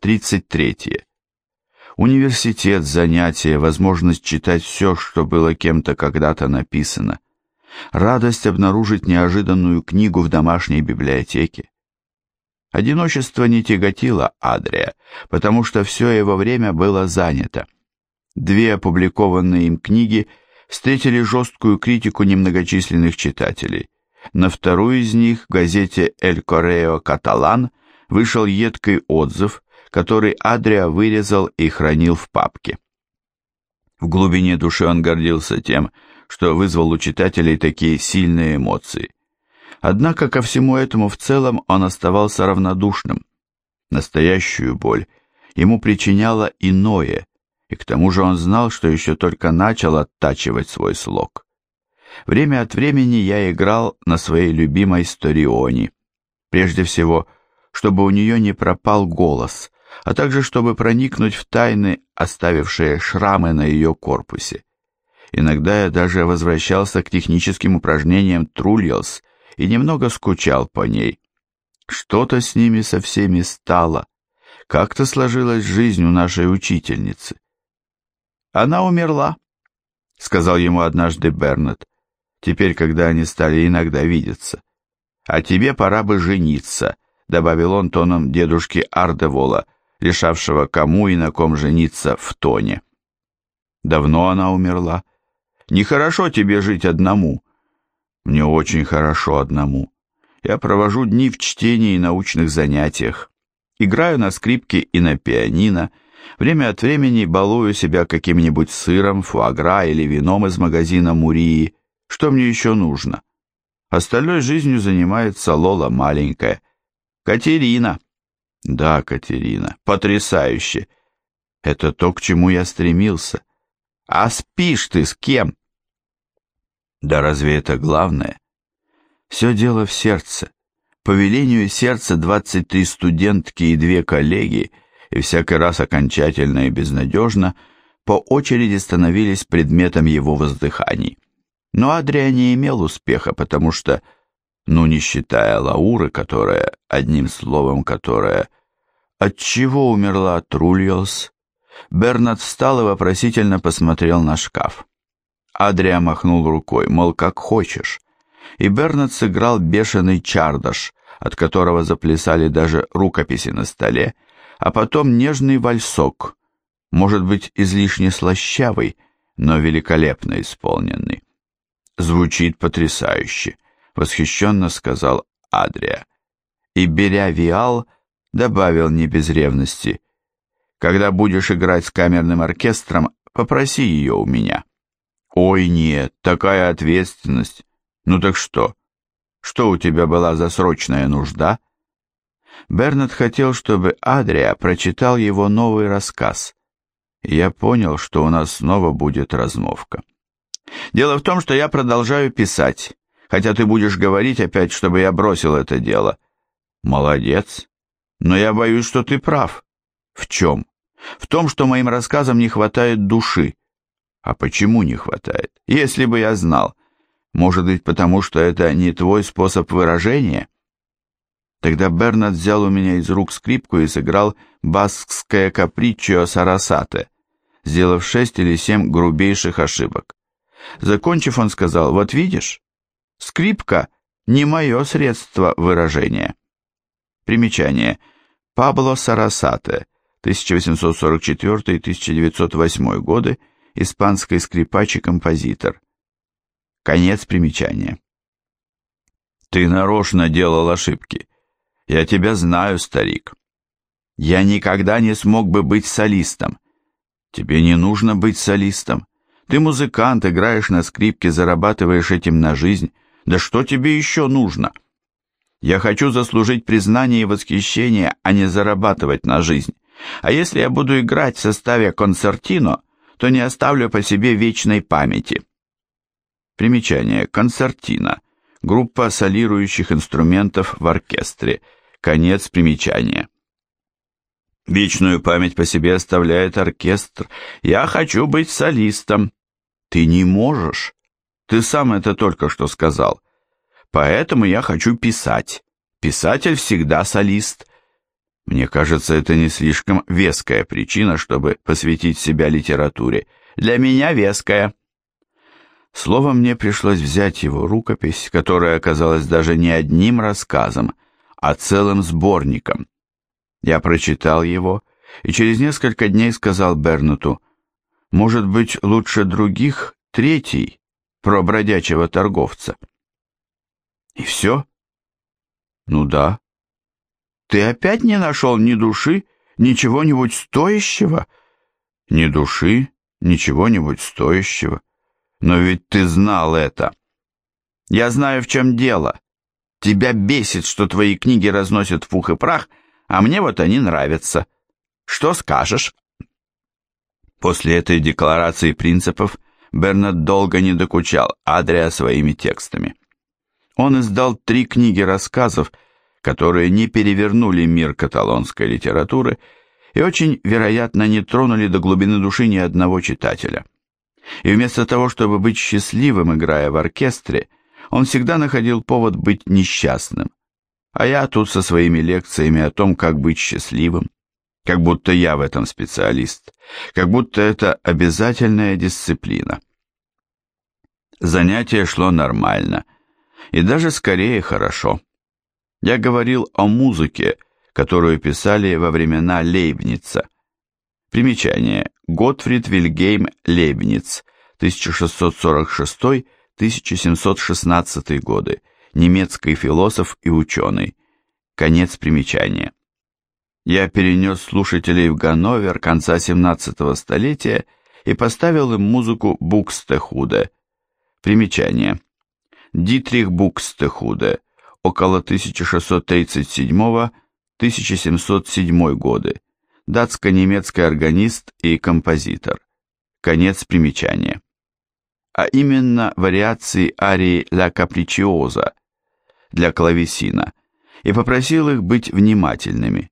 33. Университет, занятия, возможность читать все, что было кем-то когда-то написано. Радость обнаружить неожиданную книгу в домашней библиотеке. Одиночество не тяготило Адрия, потому что все его время было занято. Две опубликованные им книги встретили жесткую критику немногочисленных читателей. На вторую из них в газете «Эль Корео Каталан» вышел едкий отзыв, который Адрия вырезал и хранил в папке. В глубине души он гордился тем, что вызвал у читателей такие сильные эмоции. Однако ко всему этому в целом он оставался равнодушным. Настоящую боль ему причиняло иное, и к тому же он знал, что еще только начал оттачивать свой слог. Время от времени я играл на своей любимой Сторионе. Прежде всего, чтобы у нее не пропал голос, а также чтобы проникнуть в тайны, оставившие шрамы на ее корпусе. Иногда я даже возвращался к техническим упражнениям Трульялс и немного скучал по ней. Что-то с ними со всеми стало. Как-то сложилась жизнь у нашей учительницы. Она умерла, сказал ему однажды Бернет, теперь, когда они стали иногда видеться. А тебе пора бы жениться, добавил он тоном дедушки Ардевола, решавшего, кому и на ком жениться в тоне. Давно она умерла. Нехорошо тебе жить одному, мне очень хорошо одному. Я провожу дни в чтении и научных занятиях. Играю на скрипке и на пианино. Время от времени балую себя каким-нибудь сыром, фуагра или вином из магазина Мурии. Что мне еще нужно? Остальной жизнью занимается Лола маленькая. Катерина. Да, Катерина. Потрясающе. Это то, к чему я стремился. А спишь ты с кем? Да разве это главное? Все дело в сердце. По велению сердца 23 студентки и две коллеги, и всякий раз окончательно и безнадежно, по очереди становились предметом его воздыханий. Но Адрия не имел успеха, потому что, ну не считая Лауры, которая, одним словом, которая... От чего умерла Трульос? Бернард встал и вопросительно посмотрел на шкаф. Адрия махнул рукой, мол, как хочешь. И Бернет сыграл бешеный чардаш, от которого заплясали даже рукописи на столе, а потом нежный вальсок, может быть, излишне слащавый, но великолепно исполненный. «Звучит потрясающе», — восхищенно сказал Адрия. И, беря виал, добавил не без ревности. «Когда будешь играть с камерным оркестром, попроси ее у меня». Ой, нет, такая ответственность. Ну так что? Что у тебя была за срочная нужда? Бернард хотел, чтобы Адрия прочитал его новый рассказ. Я понял, что у нас снова будет размовка. Дело в том, что я продолжаю писать, хотя ты будешь говорить опять, чтобы я бросил это дело. Молодец. Но я боюсь, что ты прав. В чем? В том, что моим рассказам не хватает души. А почему не хватает? Если бы я знал. Может быть, потому что это не твой способ выражения? Тогда Бернард взял у меня из рук скрипку и сыграл баскское каприччо Сарасате, сделав шесть или семь грубейших ошибок. Закончив, он сказал, вот видишь, скрипка не мое средство выражения. Примечание. Пабло Сарасате, 1844-1908 годы, испанский скрипач и композитор. Конец примечания. Ты нарочно делал ошибки. Я тебя знаю, старик. Я никогда не смог бы быть солистом. Тебе не нужно быть солистом. Ты музыкант, играешь на скрипке, зарабатываешь этим на жизнь. Да что тебе еще нужно? Я хочу заслужить признание и восхищение, а не зарабатывать на жизнь. А если я буду играть в составе концертино, то не оставлю по себе вечной памяти. Примечание. Концертина. Группа солирующих инструментов в оркестре. Конец примечания. Вечную память по себе оставляет оркестр. Я хочу быть солистом. Ты не можешь. Ты сам это только что сказал. Поэтому я хочу писать. Писатель всегда солист. Мне кажется, это не слишком веская причина, чтобы посвятить себя литературе. Для меня веская. Словом, мне пришлось взять его рукопись, которая оказалась даже не одним рассказом, а целым сборником. Я прочитал его и через несколько дней сказал Бернуту, «Может быть, лучше других третий про бродячего торговца?» «И все?» «Ну да». «Ты опять не нашел ни души, ничего-нибудь стоящего?» «Ни души, ничего-нибудь стоящего». Но ведь ты знал это. Я знаю, в чем дело. Тебя бесит, что твои книги разносят пух и прах, а мне вот они нравятся. Что скажешь? После этой декларации принципов Бернард долго не докучал Адрия своими текстами. Он издал три книги рассказов, которые не перевернули мир каталонской литературы и очень, вероятно, не тронули до глубины души ни одного читателя. И вместо того, чтобы быть счастливым, играя в оркестре, он всегда находил повод быть несчастным. А я тут со своими лекциями о том, как быть счастливым. Как будто я в этом специалист. Как будто это обязательная дисциплина. Занятие шло нормально. И даже скорее хорошо. Я говорил о музыке, которую писали во времена Лейбница. Примечание. Готфрид Вильгейм Лейбниц, 1646-1716 годы, немецкий философ и ученый. Конец примечания. Я перенес слушателей в Ганновер конца 17 столетия и поставил им музыку Букстехуде. Примечание. Дитрих Букстехуде, около 1637-1707 годы датско-немецкий органист и композитор. Конец примечания. А именно вариации арии «Ла Капричиоза» для клавесина, и попросил их быть внимательными.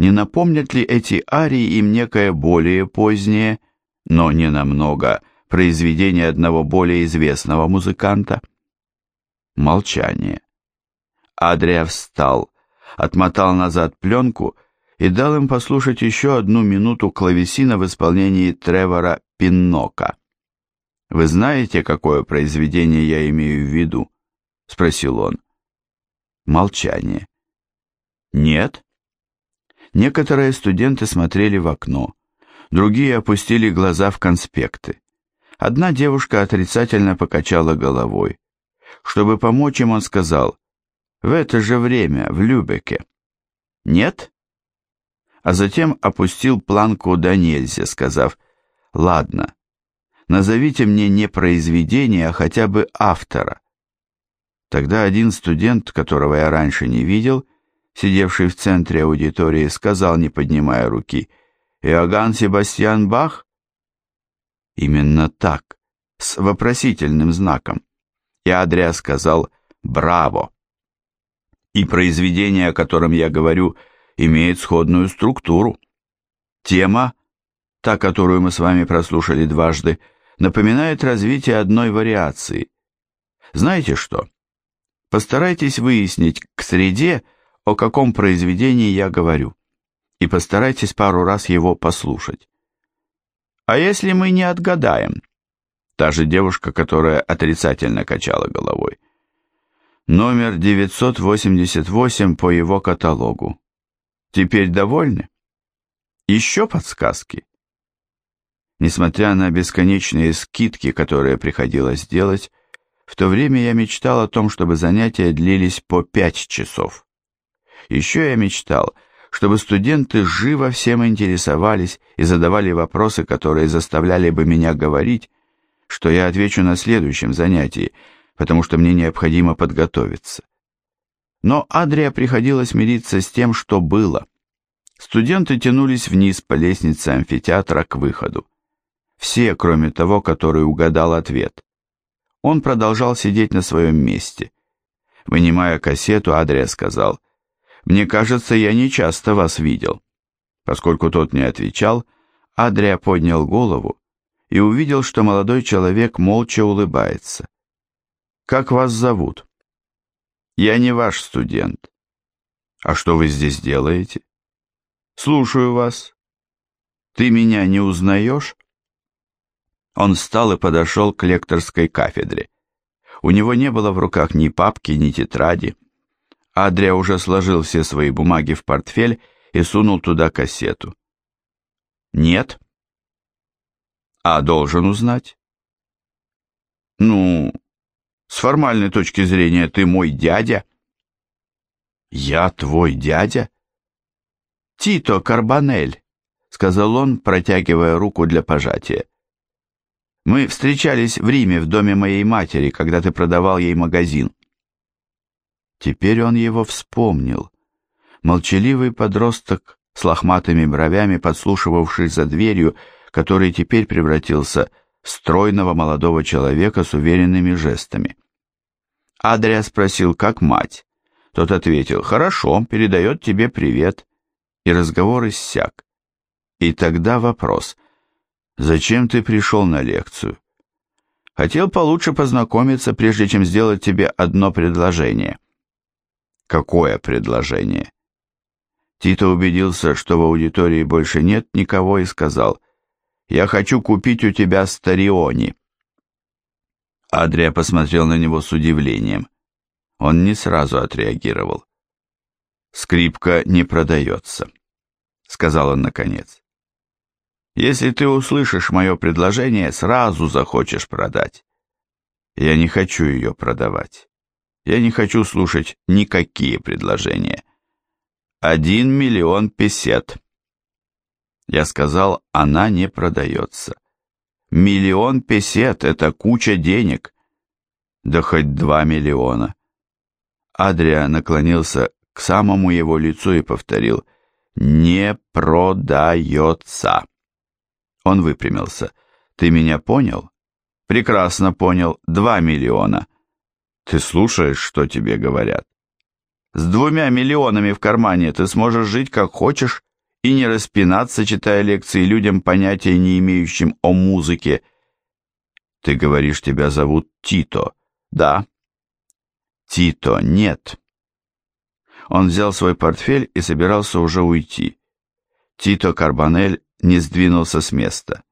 Не напомнят ли эти арии им некое более позднее, но не намного, произведение одного более известного музыканта? Молчание. Адрия встал, отмотал назад пленку и дал им послушать еще одну минуту клавесина в исполнении Тревора Пиннока. «Вы знаете, какое произведение я имею в виду?» — спросил он. Молчание. «Нет?» Некоторые студенты смотрели в окно, другие опустили глаза в конспекты. Одна девушка отрицательно покачала головой. Чтобы помочь им, он сказал, «В это же время, в Любеке». «Нет?» а затем опустил планку до нельзя, сказав «Ладно, назовите мне не произведение, а хотя бы автора». Тогда один студент, которого я раньше не видел, сидевший в центре аудитории, сказал, не поднимая руки, «Иоганн Себастьян Бах?» Именно так, с вопросительным знаком. И Адриа сказал «Браво!» И произведение, о котором я говорю, — имеет сходную структуру. Тема, та, которую мы с вами прослушали дважды, напоминает развитие одной вариации. Знаете что? Постарайтесь выяснить к среде, о каком произведении я говорю, и постарайтесь пару раз его послушать. А если мы не отгадаем? Та же девушка, которая отрицательно качала головой. Номер 988 по его каталогу. Теперь довольны? Еще подсказки? Несмотря на бесконечные скидки, которые приходилось делать, в то время я мечтал о том, чтобы занятия длились по пять часов. Еще я мечтал, чтобы студенты живо всем интересовались и задавали вопросы, которые заставляли бы меня говорить, что я отвечу на следующем занятии, потому что мне необходимо подготовиться. Но Адрия приходилось мириться с тем, что было. Студенты тянулись вниз по лестнице амфитеатра к выходу. Все, кроме того, который угадал ответ. Он продолжал сидеть на своем месте. Вынимая кассету, Адрия сказал, «Мне кажется, я не часто вас видел». Поскольку тот не отвечал, Адрия поднял голову и увидел, что молодой человек молча улыбается. «Как вас зовут?» Я не ваш студент. А что вы здесь делаете? «Слушаю вас. Ты меня не узнаешь?» Он встал и подошел к лекторской кафедре. У него не было в руках ни папки, ни тетради. Адрия уже сложил все свои бумаги в портфель и сунул туда кассету. «Нет?» «А должен узнать?» «Ну, с формальной точки зрения, ты мой дядя». «Я твой дядя?» «Тито Карбонель», — сказал он, протягивая руку для пожатия. «Мы встречались в Риме в доме моей матери, когда ты продавал ей магазин». Теперь он его вспомнил. Молчаливый подросток с лохматыми бровями, подслушивавший за дверью, который теперь превратился в стройного молодого человека с уверенными жестами. Адрия спросил, как мать. Тот ответил, «Хорошо, передает тебе привет». И разговор иссяк. И тогда вопрос, «Зачем ты пришел на лекцию?» «Хотел получше познакомиться, прежде чем сделать тебе одно предложение». «Какое предложение?» Тито убедился, что в аудитории больше нет никого и сказал, «Я хочу купить у тебя Стариони». Адрия посмотрел на него с удивлением. Он не сразу отреагировал. «Скрипка не продается», — сказал он наконец. «Если ты услышишь мое предложение, сразу захочешь продать. Я не хочу ее продавать. Я не хочу слушать никакие предложения. Один миллион песет». Я сказал, она не продается. Миллион песет — это куча денег. Да хоть два миллиона. Адрия наклонился к самому его лицу и повторил «Не продается». Он выпрямился. «Ты меня понял?» «Прекрасно понял. Два миллиона». «Ты слушаешь, что тебе говорят?» «С двумя миллионами в кармане ты сможешь жить как хочешь и не распинаться, читая лекции людям, понятия не имеющим о музыке». «Ты говоришь, тебя зовут Тито?» «Да, Тито, нет. Он взял свой портфель и собирался уже уйти. Тито Карбонель не сдвинулся с места.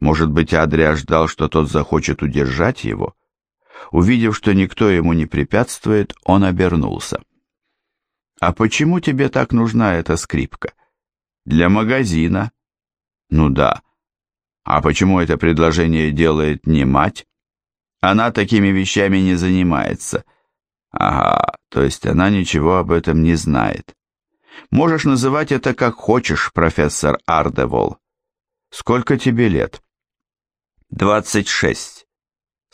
Может быть, Адрия ждал, что тот захочет удержать его? Увидев, что никто ему не препятствует, он обернулся. «А почему тебе так нужна эта скрипка?» «Для магазина». «Ну да. А почему это предложение делает не мать?» «Она такими вещами не занимается. Ага, то есть она ничего об этом не знает. Можешь называть это как хочешь, профессор Ардевол. Сколько тебе лет? Двадцать шесть,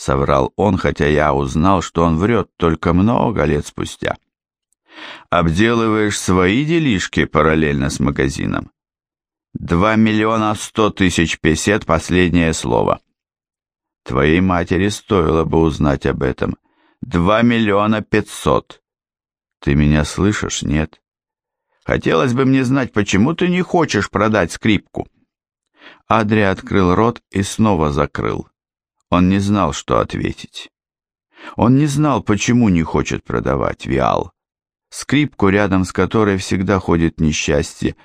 соврал он, хотя я узнал, что он врет только много лет спустя. Обделываешь свои делишки параллельно с магазином. Два миллиона сто тысяч песет последнее слово. Твоей матери стоило бы узнать об этом. Два миллиона пятьсот. Ты меня слышишь, нет? Хотелось бы мне знать, почему ты не хочешь продать скрипку. Адри открыл рот и снова закрыл. Он не знал, что ответить. Он не знал, почему не хочет продавать Виал. Скрипку, рядом с которой всегда ходит несчастье,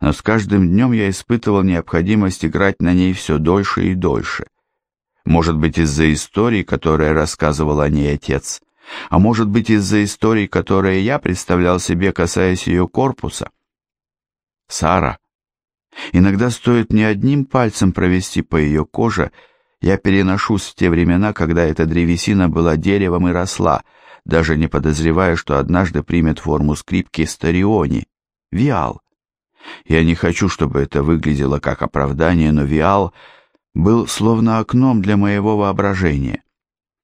но с каждым днем я испытывал необходимость играть на ней все дольше и дольше. Может быть, из-за истории, которые рассказывал о ней отец, а может быть, из-за истории, которые я представлял себе, касаясь ее корпуса. Сара. Иногда стоит не одним пальцем провести по ее коже, я переношусь в те времена, когда эта древесина была деревом и росла, даже не подозревая, что однажды примет форму скрипки Стариони, Виал. Я не хочу, чтобы это выглядело как оправдание, но Виал — был словно окном для моего воображения.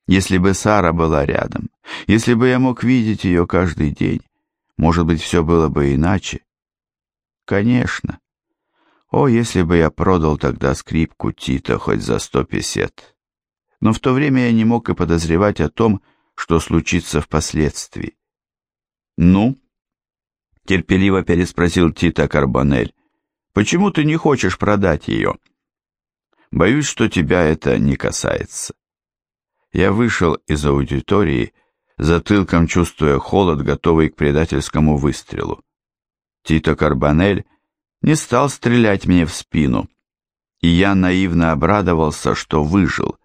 Если бы Сара была рядом, если бы я мог видеть ее каждый день, может быть, все было бы иначе. Конечно. О, если бы я продал тогда скрипку Тита хоть за сто песет. Но в то время я не мог и подозревать о том, что случится впоследствии. «Ну?» — терпеливо переспросил Тита Карбонель. «Почему ты не хочешь продать ее?» Боюсь, что тебя это не касается. Я вышел из аудитории, затылком чувствуя холод, готовый к предательскому выстрелу. Тито Карбонель не стал стрелять мне в спину, и я наивно обрадовался, что выжил.